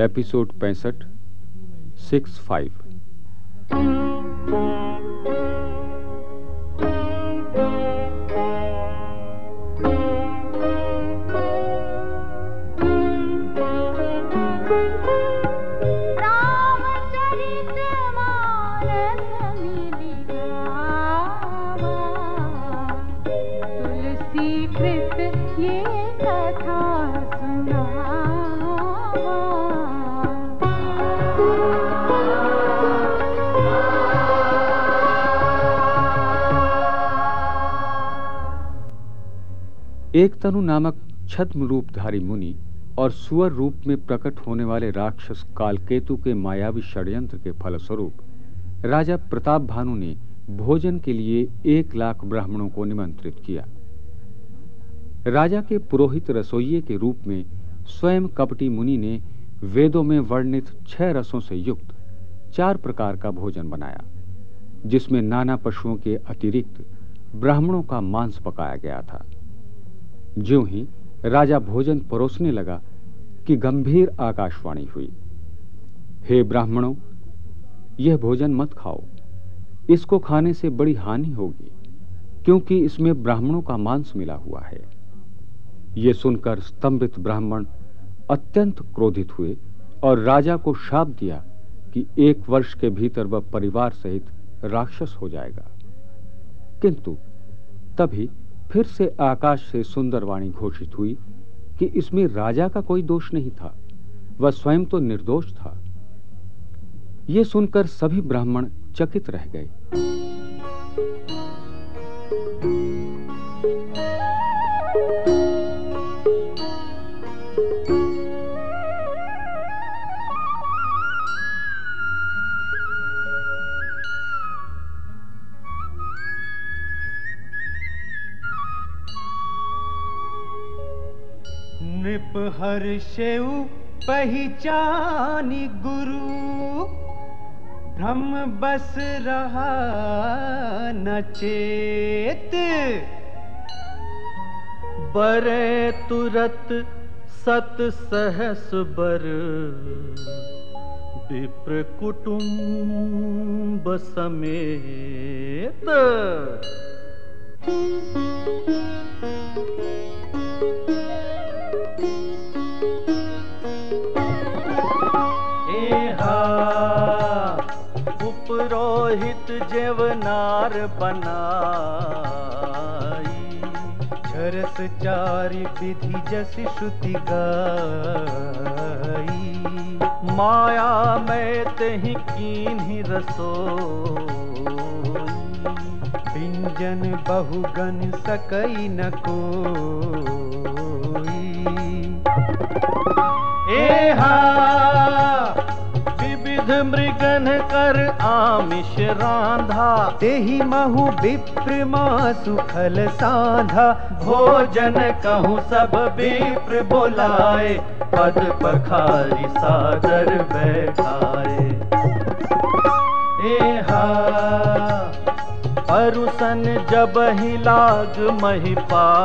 Episode पैंसठ six five. एक तनु नामक छद्म रूपधारी मुनि और सुअर रूप में प्रकट होने वाले राक्षस कालकेतु के मायावी षड्यंत्र के फलस्वरूप राजा प्रताप भानु ने भोजन के लिए एक लाख ब्राह्मणों को निमंत्रित किया। राजा के पुरोहित रसोइये के रूप में स्वयं कपटी मुनि ने वेदों में वर्णित छह रसों से युक्त चार प्रकार का भोजन बनाया, जिसमें नाना पशुओं के अतिरिक्त ब्राह्मणों का मांस पकाया गया था। ज्यों ही राजा भोजन परोसने लगा कि गंभीर आकाशवाणी हुई। हे ब्राह्मणों, यह भोजन मत खाओ। इसको खाने से बड़ी हानि होगी, क्योंकि इसमें ब्राह्मणों का मांस मिला हुआ है। ये सुनकर स्तंभित ब्राह्मण अत्यंत क्रोधित हुए और राजा को शाप दिया कि एक वर्ष के भीतर वह परिवार सहित राक्षस हो जाएगा। किंतु तभी फिर से आकाश से सुंदर वाणी घोषित हुई कि इसमें राजा का कोई दोष नहीं था, वह स्वयं तो निर्दोष था। यह सुनकर सभी ब्राह्मण चकित रह गए। नृप हर्षेउ पहचानी गुरु। ब्रह्म बस रहा न चेत। बरे तुरत सत सहस बर। विप्र कुटुंब समेत उपरोहित जेवनार बनाई। झरस चारि विधि जस श्रुति गाई। माया में तही कीन ही रसो व्यंजन बहुगन सकई न कोई। एहा कर आमिष रांधा। तेहि महु विप्र मा सुखल साधा। भोजन कहूँ सब विप्र बोलाए पद पखारी सादर बैठाए। परुसन जब ही लाग महिपाला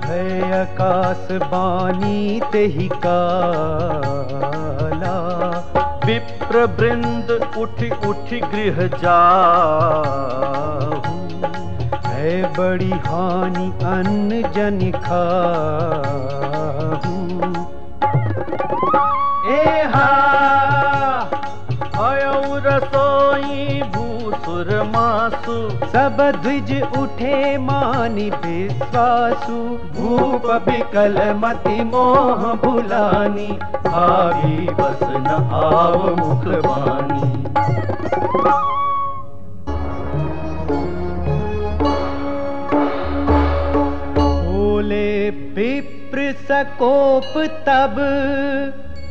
भय आकाश बानी तेहि काला। विप्र वृंद उठ उठ गृह जाहू। है बड़ी हानि अन्न जन खाहू हा रसोई भूसुर मासु। सब द्विज उठे मानि विश्वासु। भूप विकल मति मोह भुलानी। भावी बस न आव मुख बानी। बोले, विप्र सकोप तब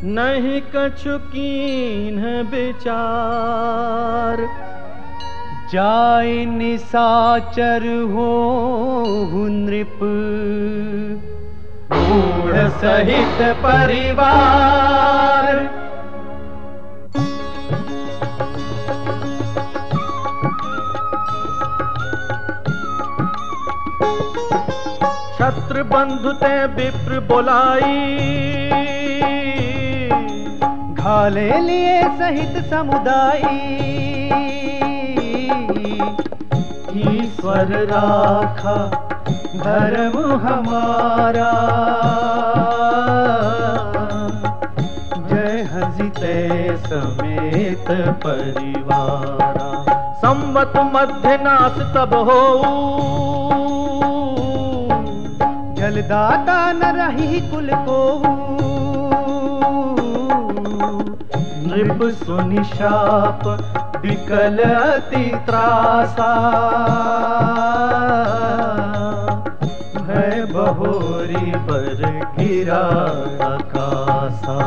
नहीं कछु कीन विचार। जाय निसाचर हो नृप। मूढ़ सहित परिवार। छत्र बंधु ते विप्र बोलाई। घाले लिए सहित समुदाय ईश्वर राखा, धर्म हमारा। जय हसीते समेत परिवारा। संवत मध्य नाश तब हो जलदाता न रही कुल को नृप सुनि शाप, विकल अति त्रासा। भय बहोरी पर गिरा आकाशा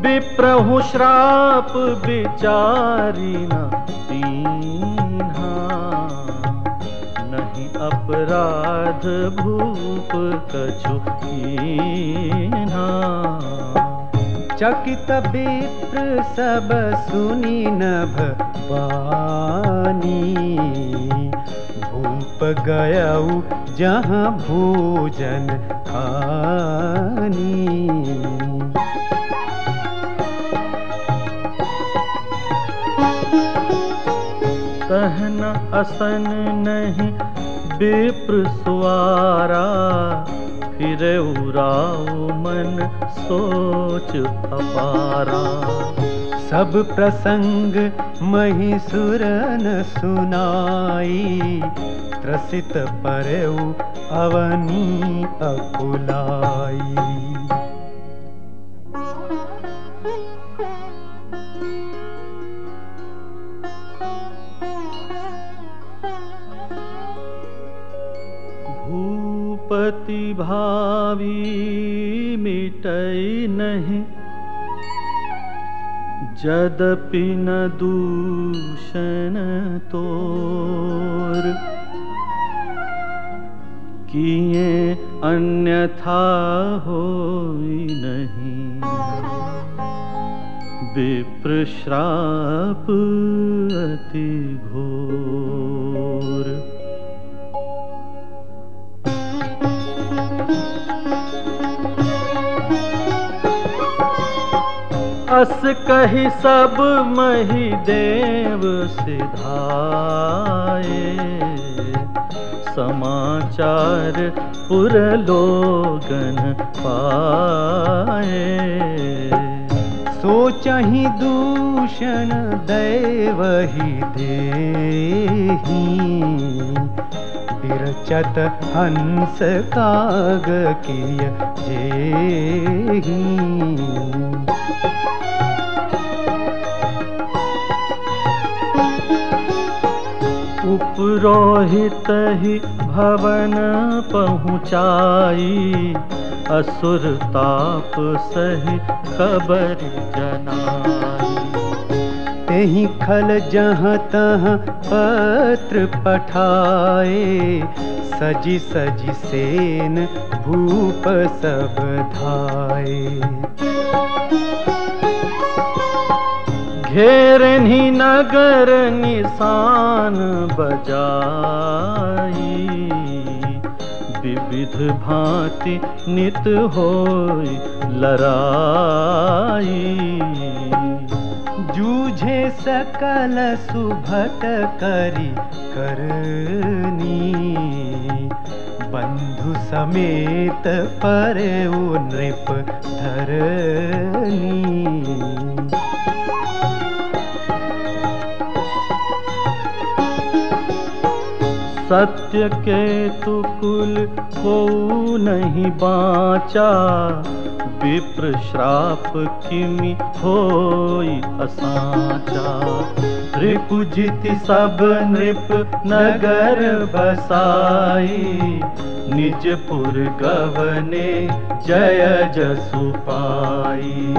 विप्रहु श्राप विचारी न अपराध भूप कछु चकित विप्र सब सुनी नभ पानी। भूप गयऊ जहाँ भोजन खानी। कहन असन नहीं विप्र सुवारा फिर उराओ मन सोच अपारा। सब प्रसंग महिसुरन सुनाई, त्रसित परऊ अवनी अकुलाई। भूपति भावी मिटई नहीं। जदपि न दूषण तोर। किए अन्यथा हो नहीं। विप्र श्राप अति घोर। अस कही सब मही देव सिधाए। समाचार पुरलोगन पाए। सोचहि दूषण दैवहि देही। बिरचत हंस काग किय जेही। उपरोहित ही भवन पहुँचाई। असुर ताप सही खबर जनाई। तेहि खल जहाँ तहाँ पत्र पठाए। सजी सजी सेन भूप सब धाए। घेरनी नगर निशान बजाई। विविध भांति नित होई लड़ाई। जूझे सकल सुभट करी करनी। बंधु समेत परे नृप धरनी। सत्य के तुकुल को नहीं बाचा विप्र श्राप किमि होई असाचा। रिपुजित सब नृप नगर बसाई, निजपुर गवने जय जसु पाई।